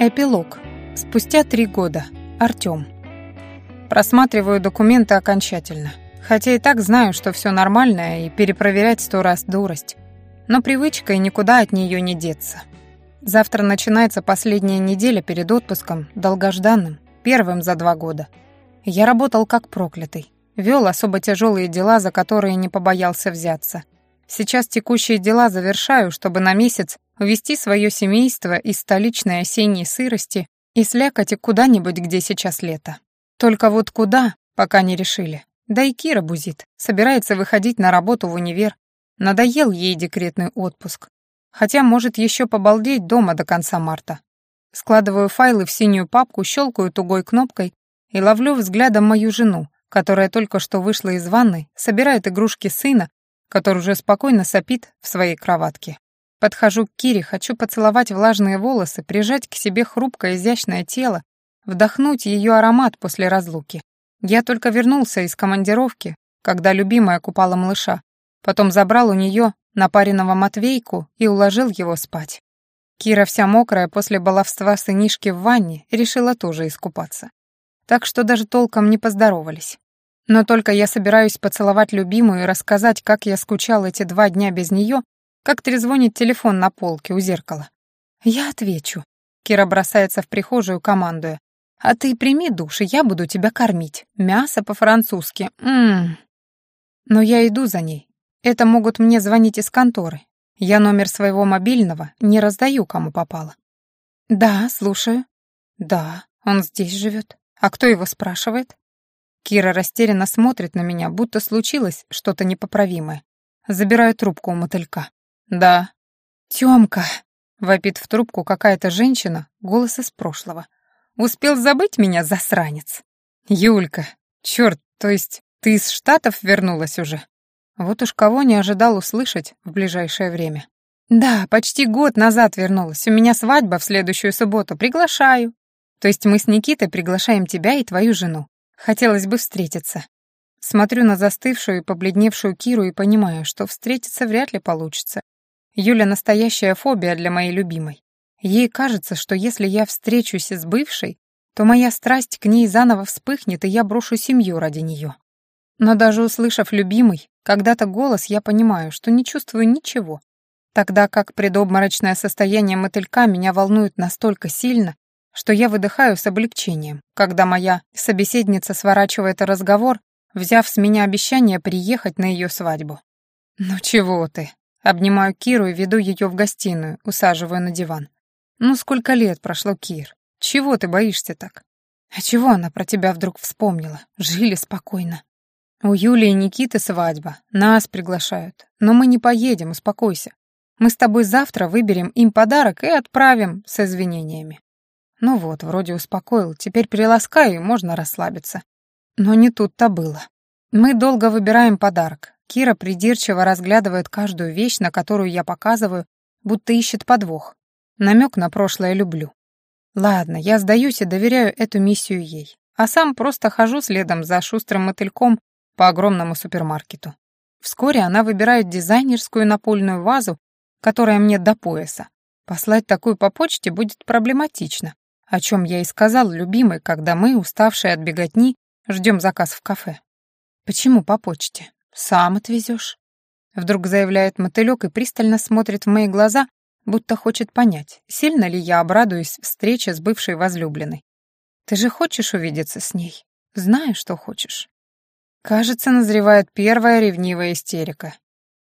Эпилог. Спустя три года. Артём. Просматриваю документы окончательно. Хотя и так знаю, что все нормально, и перепроверять сто раз дурость. Но привычка, и никуда от нее не деться. Завтра начинается последняя неделя перед отпуском, долгожданным, первым за два года. Я работал как проклятый. Вел особо тяжелые дела, за которые не побоялся взяться. Сейчас текущие дела завершаю, чтобы на месяц увести свое семейство из столичной осенней сырости и слякать куда-нибудь, где сейчас лето. Только вот куда, пока не решили. Да и Кира бузит, собирается выходить на работу в универ. Надоел ей декретный отпуск. Хотя может еще побалдеть дома до конца марта. Складываю файлы в синюю папку, щелкаю тугой кнопкой и ловлю взглядом мою жену, которая только что вышла из ванной, собирает игрушки сына, который уже спокойно сопит в своей кроватке. Подхожу к Кире, хочу поцеловать влажные волосы, прижать к себе хрупкое изящное тело, вдохнуть ее аромат после разлуки. Я только вернулся из командировки, когда любимая купала малыша, потом забрал у нее напаренного Матвейку и уложил его спать. Кира вся мокрая после баловства сынишки в ванне решила тоже искупаться. Так что даже толком не поздоровались. Но только я собираюсь поцеловать любимую и рассказать, как я скучал эти два дня без нее, как трезвонит телефон на полке у зеркала. Я отвечу. Кира бросается в прихожую, командуя. А ты прими душ, и я буду тебя кормить. Мясо по-французски. Ммм. Но я иду за ней. Это могут мне звонить из конторы. Я номер своего мобильного не раздаю, кому попало. Да, слушаю. Да, он здесь живет. А кто его спрашивает? Кира растерянно смотрит на меня, будто случилось что-то непоправимое. Забираю трубку у мотылька. «Да». «Тёмка», — вопит в трубку какая-то женщина, голос из прошлого. «Успел забыть меня, засранец?» «Юлька, чёрт, то есть ты из Штатов вернулась уже?» Вот уж кого не ожидал услышать в ближайшее время. «Да, почти год назад вернулась. У меня свадьба в следующую субботу. Приглашаю. То есть мы с Никитой приглашаем тебя и твою жену. Хотелось бы встретиться. Смотрю на застывшую и побледневшую Киру и понимаю, что встретиться вряд ли получится. Юля настоящая фобия для моей любимой. Ей кажется, что если я встречусь с бывшей, то моя страсть к ней заново вспыхнет, и я брошу семью ради нее. Но даже услышав любимый, когда-то голос, я понимаю, что не чувствую ничего. Тогда как предобморочное состояние мотылька меня волнует настолько сильно, что я выдыхаю с облегчением, когда моя собеседница сворачивает разговор, взяв с меня обещание приехать на ее свадьбу. «Ну чего ты?» Обнимаю Киру и веду ее в гостиную, усаживаю на диван. «Ну сколько лет прошло, Кир? Чего ты боишься так?» «А чего она про тебя вдруг вспомнила? Жили спокойно». «У Юли и Никиты свадьба. Нас приглашают. Но мы не поедем, успокойся. Мы с тобой завтра выберем им подарок и отправим с извинениями». Ну вот, вроде успокоил, теперь приласкаю и можно расслабиться. Но не тут-то было. Мы долго выбираем подарок. Кира придирчиво разглядывает каждую вещь, на которую я показываю, будто ищет подвох. Намек на прошлое люблю. Ладно, я сдаюсь и доверяю эту миссию ей, а сам просто хожу следом за шустрым мотыльком по огромному супермаркету. Вскоре она выбирает дизайнерскую напольную вазу, которая мне до пояса. Послать такую по почте будет проблематично, о чем я и сказал любимой, когда мы, уставшие от беготни, ждем заказ в кафе. Почему по почте? «Сам отвезешь?» Вдруг заявляет мотылек и пристально смотрит в мои глаза, будто хочет понять, сильно ли я обрадуюсь встрече с бывшей возлюбленной. «Ты же хочешь увидеться с ней? Знаю, что хочешь». Кажется, назревает первая ревнивая истерика.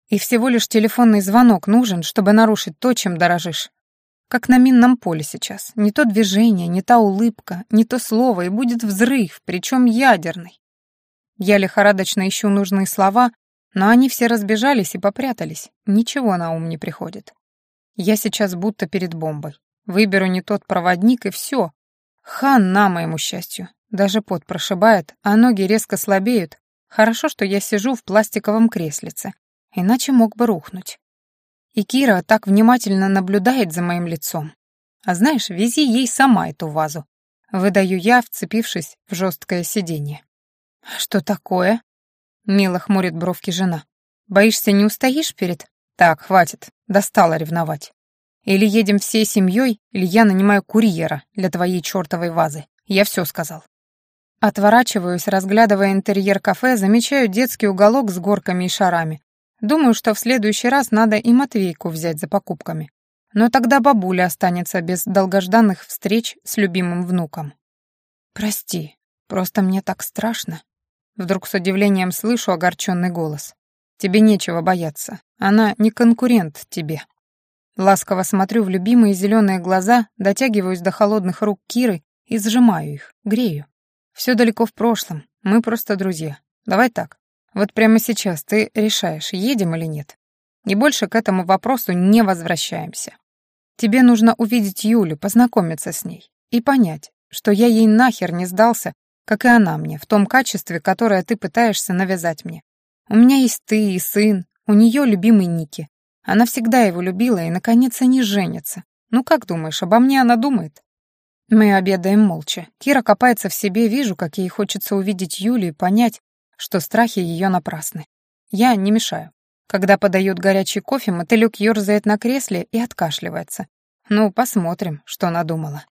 И всего лишь телефонный звонок нужен, чтобы нарушить то, чем дорожишь. Как на минном поле сейчас. Не то движение, не та улыбка, не то слово, и будет взрыв, причем ядерный. Я лихорадочно ищу нужные слова, но они все разбежались и попрятались. Ничего на ум не приходит. Я сейчас будто перед бомбой. Выберу не тот проводник, и все. Хан на моему счастью. Даже пот прошибает, а ноги резко слабеют. Хорошо, что я сижу в пластиковом креслице, иначе мог бы рухнуть. И Кира так внимательно наблюдает за моим лицом. А знаешь, вези ей сама эту вазу. Выдаю я, вцепившись в жесткое сиденье. «Что такое?» — мило хмурит бровки жена. Боишься, не устоишь перед... Так, хватит, достало ревновать. Или едем всей семьей, или я нанимаю курьера для твоей чертовой вазы. Я все сказал. Отворачиваюсь, разглядывая интерьер кафе, замечаю детский уголок с горками и шарами. Думаю, что в следующий раз надо и Матвейку взять за покупками. Но тогда бабуля останется без долгожданных встреч с любимым внуком. «Прости, просто мне так страшно». Вдруг с удивлением слышу огорченный голос. «Тебе нечего бояться. Она не конкурент тебе». Ласково смотрю в любимые зеленые глаза, дотягиваюсь до холодных рук Киры и сжимаю их, грею. Все далеко в прошлом, мы просто друзья. Давай так, вот прямо сейчас ты решаешь, едем или нет. И больше к этому вопросу не возвращаемся. Тебе нужно увидеть Юлю, познакомиться с ней и понять, что я ей нахер не сдался, как и она мне, в том качестве, которое ты пытаешься навязать мне. У меня есть ты и сын, у нее любимый Ники, она всегда его любила и, наконец, они женятся. Ну как думаешь, обо мне она думает? Мы обедаем молча. Кира копается в себе, вижу, как ей хочется увидеть Юлю и понять, что страхи ее напрасны. Я не мешаю. Когда подают горячий кофе, мотылёк ёрзает на кресле и откашливается. Ну, посмотрим, что надумала.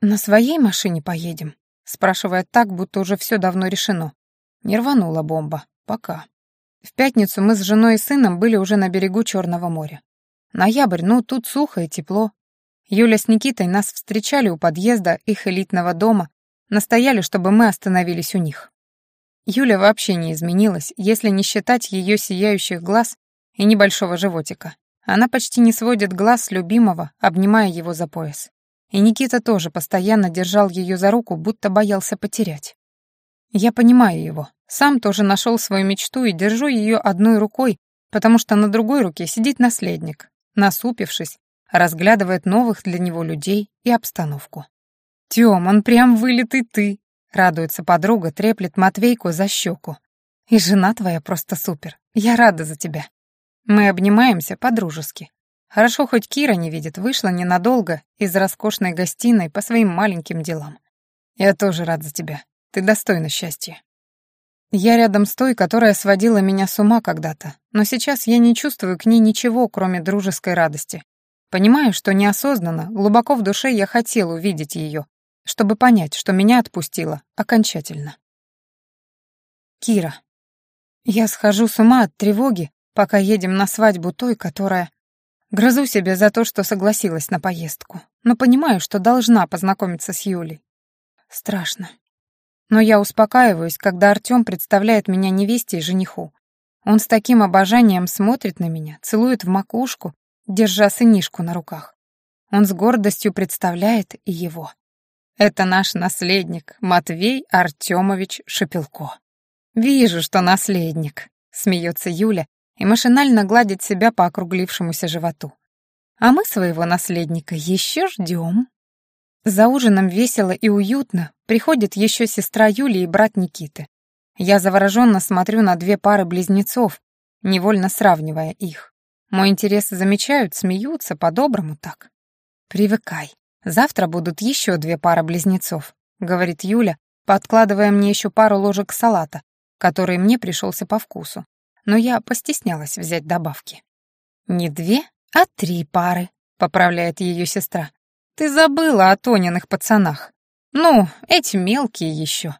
«На своей машине поедем?» Спрашивает так, будто уже все давно решено. Не рванула бомба. Пока. В пятницу мы с женой и сыном были уже на берегу Черного моря. Ноябрь, ну, тут сухо и тепло. Юля с Никитой нас встречали у подъезда их элитного дома, настояли, чтобы мы остановились у них. Юля вообще не изменилась, если не считать ее сияющих глаз и небольшого животика. Она почти не сводит глаз с любимого, обнимая его за пояс. И Никита тоже постоянно держал ее за руку, будто боялся потерять. Я понимаю его. Сам тоже нашел свою мечту и держу ее одной рукой, потому что на другой руке сидит наследник, насупившись, разглядывает новых для него людей и обстановку. «Тём, он прям вылитый ты!» — радуется подруга, треплет Матвейку за щеку. «И жена твоя просто супер. Я рада за тебя». Мы обнимаемся по-дружески. Хорошо, хоть Кира не видит, вышла ненадолго из роскошной гостиной по своим маленьким делам. Я тоже рад за тебя. Ты достойна счастья. Я рядом с той, которая сводила меня с ума когда-то, но сейчас я не чувствую к ней ничего, кроме дружеской радости. Понимаю, что неосознанно, глубоко в душе я хотел увидеть ее, чтобы понять, что меня отпустило окончательно. Кира. Я схожу с ума от тревоги, пока едем на свадьбу той, которая... Грызу себя за то, что согласилась на поездку, но понимаю, что должна познакомиться с Юлей. Страшно. Но я успокаиваюсь, когда Артём представляет меня невесте и жениху. Он с таким обожанием смотрит на меня, целует в макушку, держа сынишку на руках. Он с гордостью представляет и его. Это наш наследник, Матвей Артемович Шепелко. «Вижу, что наследник», — смеется Юля и машинально гладит себя по округлившемуся животу. «А мы своего наследника еще ждем». За ужином весело и уютно приходит еще сестра Юли и брат Никиты. Я завороженно смотрю на две пары близнецов, невольно сравнивая их. Мой интерес замечают, смеются, по-доброму так. «Привыкай. Завтра будут еще две пары близнецов», — говорит Юля, подкладывая мне еще пару ложек салата, который мне пришелся по вкусу. Но я постеснялась взять добавки. «Не две, а три пары», — поправляет ее сестра. Ты забыла о Тониных пацанах. Ну, эти мелкие еще.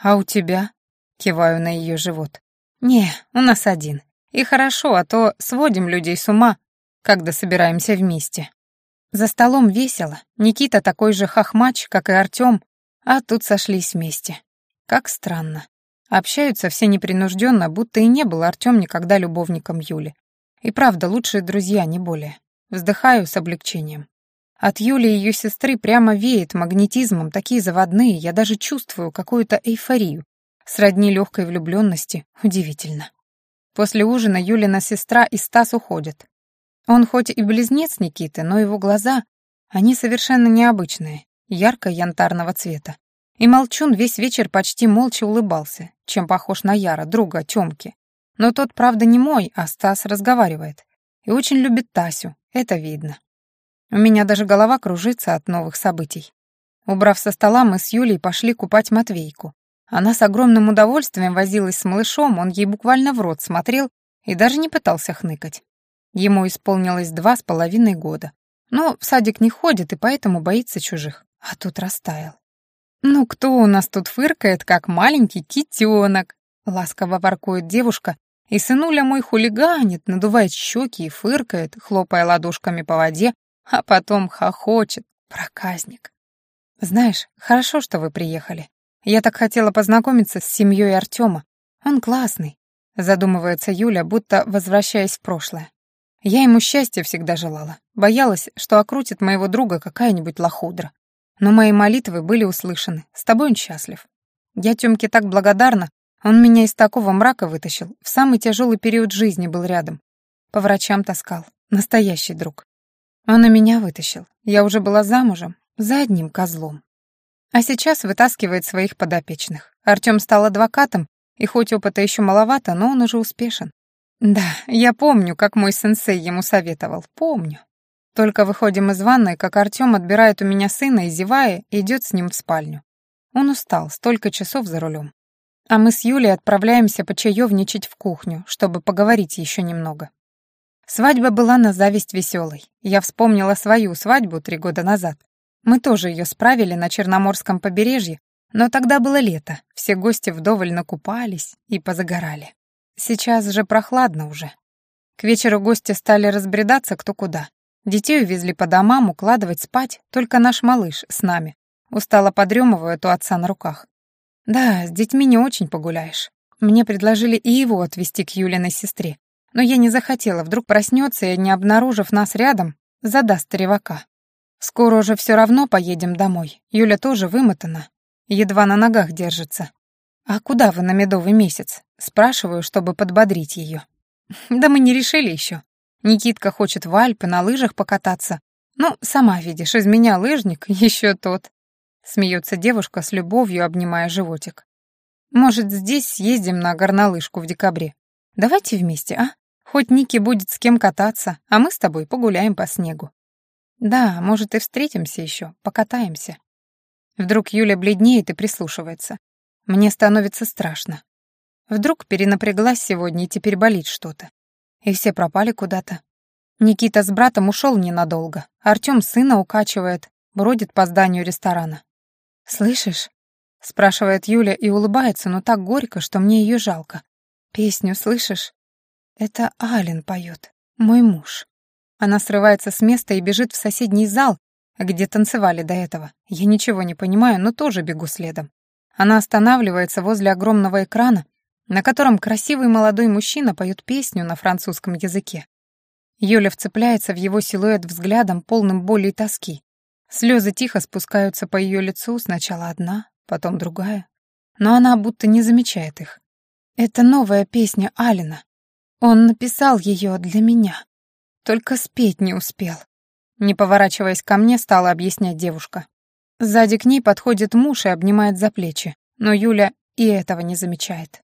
А у тебя? Киваю на ее живот. Не, у нас один. И хорошо, а то сводим людей с ума, когда собираемся вместе. За столом весело. Никита такой же хохмач, как и Артем, а тут сошлись вместе. Как странно. Общаются все непринужденно, будто и не был Артем никогда любовником Юли. И правда, лучшие друзья, не более. Вздыхаю с облегчением. От Юли и ее сестры прямо веет магнетизмом, такие заводные, я даже чувствую какую-то эйфорию. Сродни легкой влюбленности, удивительно. После ужина Юлина сестра и Стас уходят. Он хоть и близнец Никиты, но его глаза, они совершенно необычные, ярко-янтарного цвета. И Молчун весь вечер почти молча улыбался, чем похож на Яра, друга Тёмки. Но тот, правда, не мой, а Стас разговаривает. И очень любит Тасю, это видно. У меня даже голова кружится от новых событий. Убрав со стола, мы с Юлей пошли купать Матвейку. Она с огромным удовольствием возилась с малышом, он ей буквально в рот смотрел и даже не пытался хныкать. Ему исполнилось два с половиной года. Но в садик не ходит и поэтому боится чужих. А тут растаял. «Ну кто у нас тут фыркает, как маленький китенок?» Ласково воркует девушка, и сынуля мой хулиганит, надувает щеки и фыркает, хлопая ладошками по воде, а потом хохочет. Проказник. «Знаешь, хорошо, что вы приехали. Я так хотела познакомиться с семьей Артема. Он классный», — задумывается Юля, будто возвращаясь в прошлое. Я ему счастья всегда желала. Боялась, что окрутит моего друга какая-нибудь лохудра. Но мои молитвы были услышаны. С тобой он счастлив. Я Тёмке так благодарна. Он меня из такого мрака вытащил. В самый тяжелый период жизни был рядом. По врачам таскал. Настоящий друг. Он и меня вытащил. Я уже была замужем. За одним козлом. А сейчас вытаскивает своих подопечных. Артём стал адвокатом, и хоть опыта еще маловато, но он уже успешен. Да, я помню, как мой сенсей ему советовал. Помню. Только выходим из ванной, как Артём отбирает у меня сына и, зевая, идет с ним в спальню. Он устал, столько часов за рулем. А мы с Юлей отправляемся почаевничать в кухню, чтобы поговорить еще немного. Свадьба была на зависть веселой. Я вспомнила свою свадьбу три года назад. Мы тоже ее справили на Черноморском побережье, но тогда было лето, все гости вдоволь накупались и позагорали. Сейчас же прохладно уже. К вечеру гости стали разбредаться кто куда. Детей увезли по домам, укладывать спать, только наш малыш с нами. Устало подремывает у отца на руках. Да, с детьми не очень погуляешь. Мне предложили и его отвезти к Юлиной сестре. Но я не захотела, вдруг проснется и, не обнаружив нас рядом, задаст ревака. Скоро уже все равно поедем домой. Юля тоже вымотана, едва на ногах держится. «А куда вы на медовый месяц?» Спрашиваю, чтобы подбодрить ее. «Да мы не решили еще. Никитка хочет в Альпы на лыжах покататься. Ну, сама видишь, из меня лыжник еще тот. Смеется девушка с любовью, обнимая животик. Может, здесь съездим на горнолыжку в декабре? Давайте вместе, а? Хоть Ники будет с кем кататься, а мы с тобой погуляем по снегу. Да, может, и встретимся еще, покатаемся. Вдруг Юля бледнеет и прислушивается. Мне становится страшно. Вдруг перенапряглась сегодня и теперь болит что-то и все пропали куда-то. Никита с братом ушел ненадолго. Артем сына укачивает, бродит по зданию ресторана. «Слышишь?» — спрашивает Юля и улыбается, но так горько, что мне ее жалко. «Песню слышишь?» «Это Ален поет, мой муж». Она срывается с места и бежит в соседний зал, где танцевали до этого. Я ничего не понимаю, но тоже бегу следом. Она останавливается возле огромного экрана, на котором красивый молодой мужчина поет песню на французском языке. Юля вцепляется в его силуэт взглядом, полным боли и тоски. Слезы тихо спускаются по ее лицу, сначала одна, потом другая. Но она будто не замечает их. Это новая песня Алина. Он написал ее для меня. Только спеть не успел. Не поворачиваясь ко мне, стала объяснять девушка. Сзади к ней подходит муж и обнимает за плечи, но Юля и этого не замечает.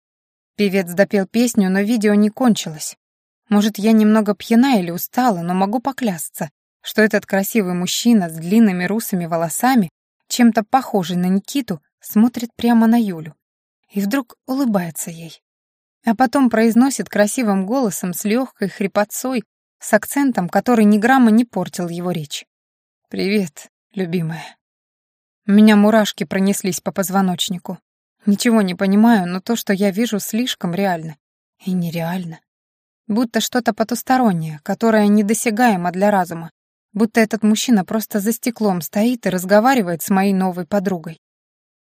Певец допел песню, но видео не кончилось. Может, я немного пьяна или устала, но могу поклясться, что этот красивый мужчина с длинными русыми волосами, чем-то похожий на Никиту, смотрит прямо на Юлю. И вдруг улыбается ей. А потом произносит красивым голосом с легкой хрипотцой, с акцентом, который ни грамма не портил его речь. «Привет, любимая». Меня мурашки пронеслись по позвоночнику. Ничего не понимаю, но то, что я вижу, слишком реально. И нереально. Будто что-то потустороннее, которое недосягаемо для разума. Будто этот мужчина просто за стеклом стоит и разговаривает с моей новой подругой.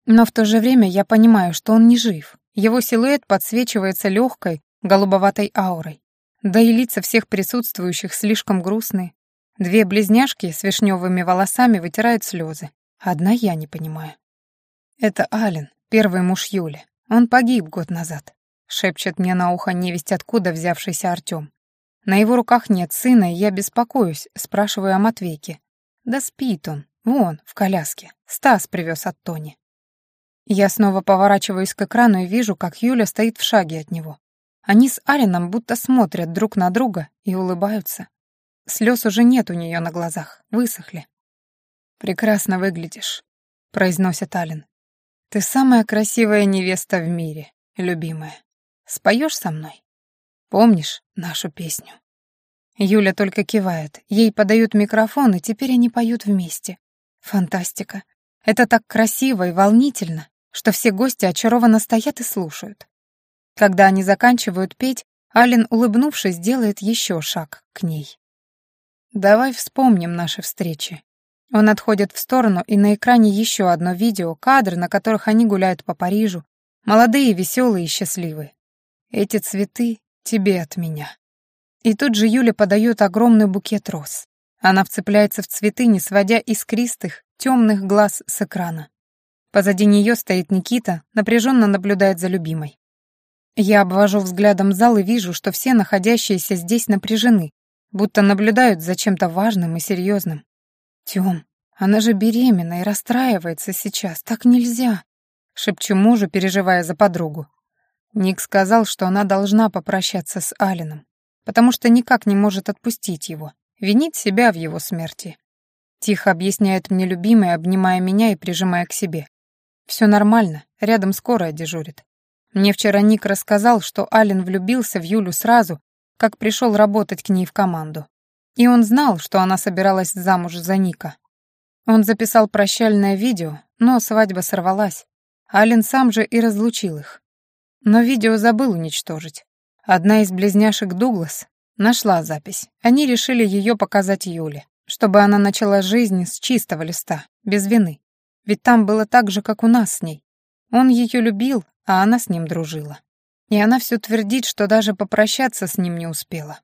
Но в то же время я понимаю, что он не жив. Его силуэт подсвечивается легкой, голубоватой аурой. Да и лица всех присутствующих слишком грустные. Две близняшки с вишневыми волосами вытирают слезы. Одна я не понимаю. Это Ален, Первый муж Юли. Он погиб год назад. Шепчет мне на ухо невесть откуда взявшийся Артём. На его руках нет сына, и я беспокоюсь, спрашиваю о Матвейке. Да спит он, вон, в коляске. Стас привез от Тони. Я снова поворачиваюсь к экрану и вижу, как Юля стоит в шаге от него. Они с Алином будто смотрят друг на друга и улыбаются. Слез уже нет у нее на глазах, высохли. «Прекрасно выглядишь», — произносит Алин. Ты самая красивая невеста в мире, любимая. Споешь со мной? Помнишь нашу песню?» Юля только кивает. Ей подают микрофон, и теперь они поют вместе. Фантастика. Это так красиво и волнительно, что все гости очарованно стоят и слушают. Когда они заканчивают петь, Ален, улыбнувшись, делает еще шаг к ней. «Давай вспомним наши встречи». Он отходит в сторону, и на экране еще одно видео, кадры, на которых они гуляют по Парижу, молодые, веселые и счастливые. Эти цветы тебе от меня. И тут же Юля подает огромный букет роз. Она вцепляется в цветы, не сводя искристых, темных глаз с экрана. Позади нее стоит Никита, напряженно наблюдает за любимой. Я обвожу взглядом зал и вижу, что все находящиеся здесь напряжены, будто наблюдают за чем-то важным и серьезным. Тём, она же беременна и расстраивается сейчас, так нельзя, шепчу мужу, переживая за подругу. Ник сказал, что она должна попрощаться с Алином потому что никак не может отпустить его, винит себя в его смерти. Тихо объясняет мне любимая, обнимая меня и прижимая к себе. Все нормально, рядом скорая дежурит. Мне вчера Ник рассказал, что Ален влюбился в Юлю сразу, как пришел работать к ней в команду. И он знал, что она собиралась замуж за Ника. Он записал прощальное видео, но свадьба сорвалась. Ален сам же и разлучил их. Но видео забыл уничтожить. Одна из близняшек Дуглас нашла запись. Они решили ее показать Юле, чтобы она начала жизнь с чистого листа, без вины. Ведь там было так же, как у нас с ней. Он ее любил, а она с ним дружила. И она все твердит, что даже попрощаться с ним не успела.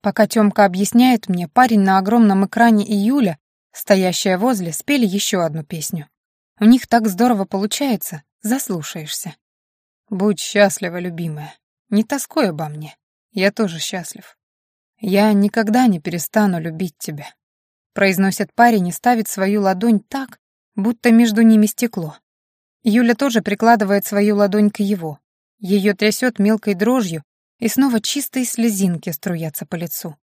Пока Тёмка объясняет мне, парень на огромном экране и Юля, стоящая возле, спели еще одну песню. У них так здорово получается, заслушаешься. «Будь счастлива, любимая», не тоскуй обо мне. Я тоже счастлив. Я никогда не перестану любить тебя. Произносит парень и ставит свою ладонь так, будто между ними стекло. Юля тоже прикладывает свою ладонь к его. Ее трясет мелкой дрожью, и снова чистые слезинки струятся по лицу.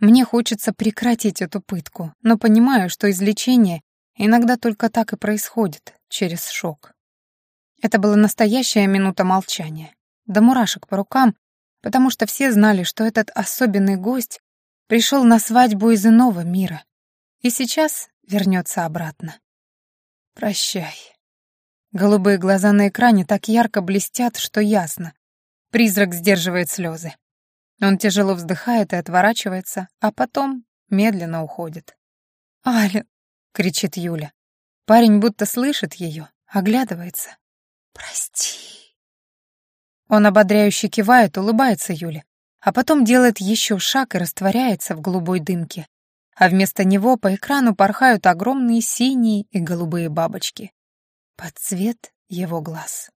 Мне хочется прекратить эту пытку, но понимаю, что излечение иногда только так и происходит, через шок. Это была настоящая минута молчания до мурашек по рукам, потому что все знали, что этот особенный гость пришел на свадьбу из иного мира и сейчас вернется обратно. Прощай. Голубые глаза на экране так ярко блестят, что ясно. Призрак сдерживает слезы. Он тяжело вздыхает и отворачивается, а потом медленно уходит. «Аля!» — кричит Юля. Парень будто слышит ее, оглядывается. «Прости!» Он ободряюще кивает, улыбается Юле, а потом делает еще шаг и растворяется в голубой дымке. А вместо него по экрану порхают огромные синие и голубые бабочки. Под цвет его глаз.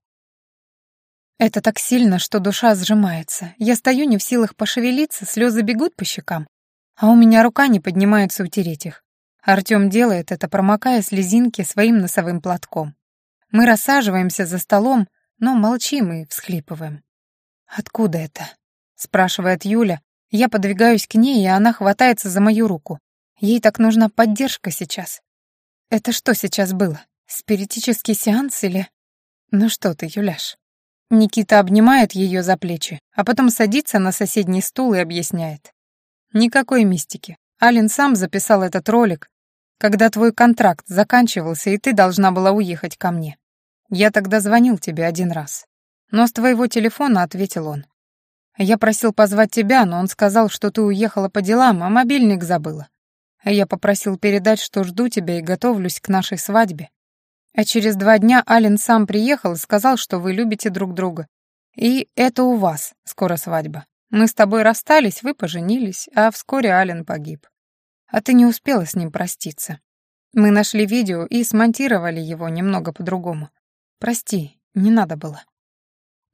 Это так сильно, что душа сжимается. Я стою не в силах пошевелиться, слезы бегут по щекам, а у меня рука не поднимается утереть их. Артём делает это, промокая слезинки своим носовым платком. Мы рассаживаемся за столом, но молчим и всхлипываем. «Откуда это?» — спрашивает Юля. Я подвигаюсь к ней, и она хватается за мою руку. Ей так нужна поддержка сейчас. Это что сейчас было? Спиритический сеанс или... Ну что ты, Юляш? Никита обнимает ее за плечи, а потом садится на соседний стул и объясняет. Никакой мистики. Ален сам записал этот ролик, когда твой контракт заканчивался, и ты должна была уехать ко мне. Я тогда звонил тебе один раз. Но с твоего телефона ответил он. Я просил позвать тебя, но он сказал, что ты уехала по делам, а мобильник забыла. Я попросил передать, что жду тебя и готовлюсь к нашей свадьбе. А через два дня Ален сам приехал и сказал, что вы любите друг друга. И это у вас скоро свадьба. Мы с тобой расстались, вы поженились, а вскоре Ален погиб. А ты не успела с ним проститься. Мы нашли видео и смонтировали его немного по-другому. Прости, не надо было.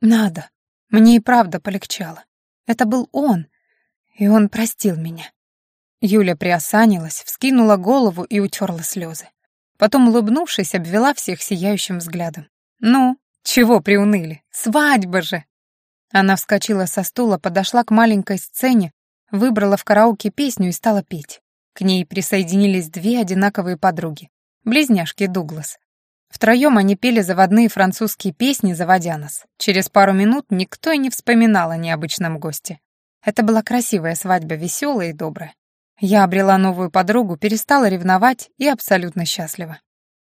Надо. Мне и правда полегчало. Это был он, и он простил меня. Юля приосанилась, вскинула голову и утерла слезы. Потом, улыбнувшись, обвела всех сияющим взглядом. «Ну, чего приуныли? Свадьба же!» Она вскочила со стула, подошла к маленькой сцене, выбрала в караоке песню и стала петь. К ней присоединились две одинаковые подруги, близняшки Дуглас, Втроем они пели заводные французские песни, заводя нас. Через пару минут никто и не вспоминал о необычном госте. Это была красивая свадьба, веселая и добрая. Я обрела новую подругу, перестала ревновать и абсолютно счастлива.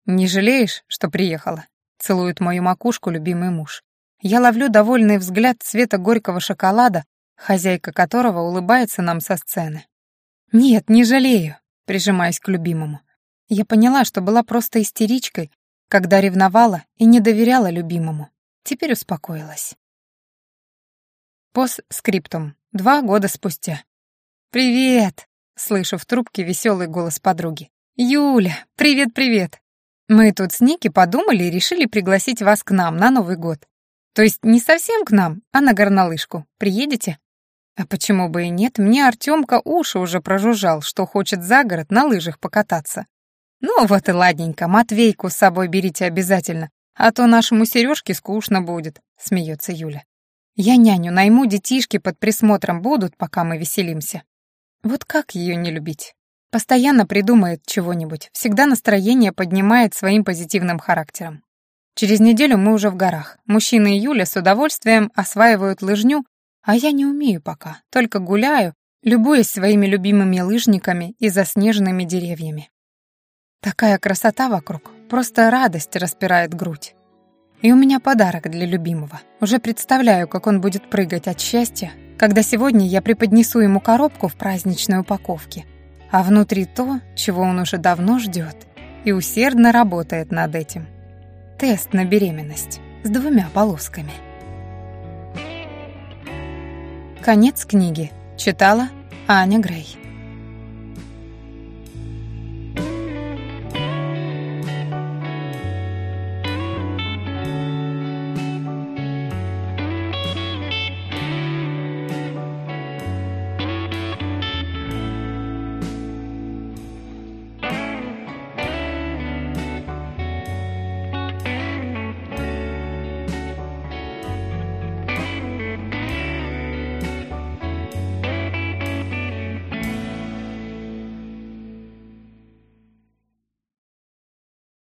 «Не жалеешь, что приехала?» — целует мою макушку любимый муж. Я ловлю довольный взгляд цвета горького шоколада, хозяйка которого улыбается нам со сцены. «Нет, не жалею», — прижимаясь к любимому. Я поняла, что была просто истеричкой, когда ревновала и не доверяла любимому. Теперь успокоилась. Постскриптум. Два года спустя. «Привет!» — слышу в трубке веселый голос подруги. «Юля, привет-привет! Мы тут с Ники подумали и решили пригласить вас к нам на Новый год. То есть не совсем к нам, а на горнолыжку. Приедете?» А почему бы и нет? Мне Артемка уши уже прожужжал, что хочет за город на лыжах покататься. Ну вот и ладненько, Матвейку с собой берите обязательно, а то нашему Сережке скучно будет, смеется Юля. Я няню найму, детишки под присмотром будут, пока мы веселимся. Вот как ее не любить? Постоянно придумает чего-нибудь, всегда настроение поднимает своим позитивным характером. Через неделю мы уже в горах. Мужчина и Юля с удовольствием осваивают лыжню, а я не умею пока, только гуляю, любуясь своими любимыми лыжниками и заснеженными деревьями. Такая красота вокруг, просто радость распирает грудь. И у меня подарок для любимого. Уже представляю, как он будет прыгать от счастья, когда сегодня я преподнесу ему коробку в праздничной упаковке, а внутри то, чего он уже давно ждет и усердно работает над этим. Тест на беременность с двумя полосками. Конец книги. Читала Аня Грей.